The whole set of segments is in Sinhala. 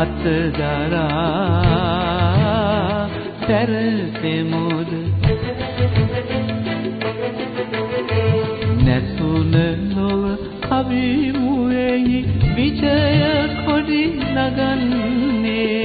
අවි අතදරා සැරසෙමුද නැසුන නොව අවිමුවේහි විජය කොඩි නගන්නේ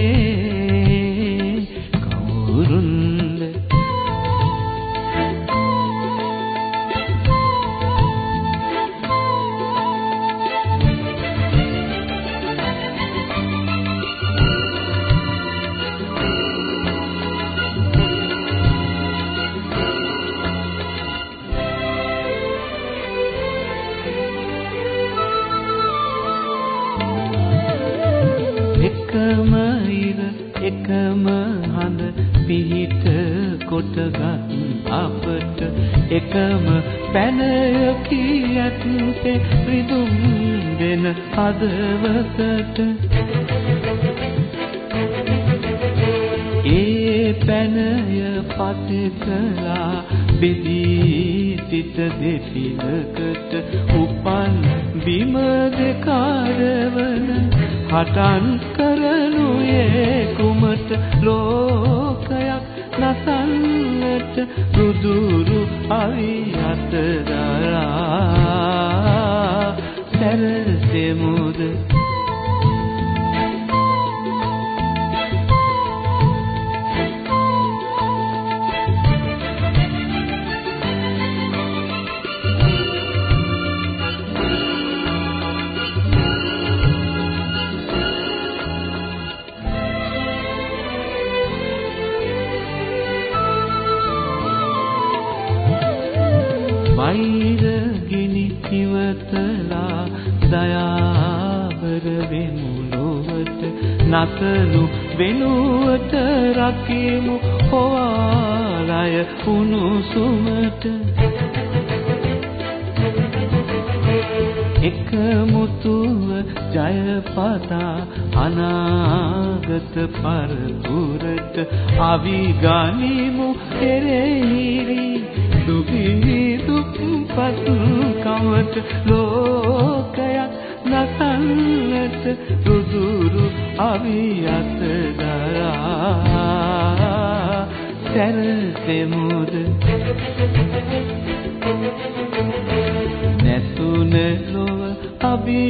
කොටගත් අපට එකම පැනය කියැත්තේ රිදුම් දෙන හදවතට. ඒ පැනය පතිකලා බෙදී සිට දෙපිලකට උපන් බිම දෙකාරවන හටන් කරනුයේ කුමට ලෝකයක් නසන්නට රුදුරු අවි අතදරා සැරසෙමුද වෛර ගිනි ඉවතලා දයාබර වෙමු ලොවට නතනු වෙනුවට රකිමු හොවාලය උණුසුමට. එකමුතුව ජයපතා අනාගත පරපුරට අවිගනිමු එරෙහිරි කමට ලෝකයක් නසන්නට රුදුරු අවි අත දරා. සැරසෙමුද? නැසුන ලොව අභි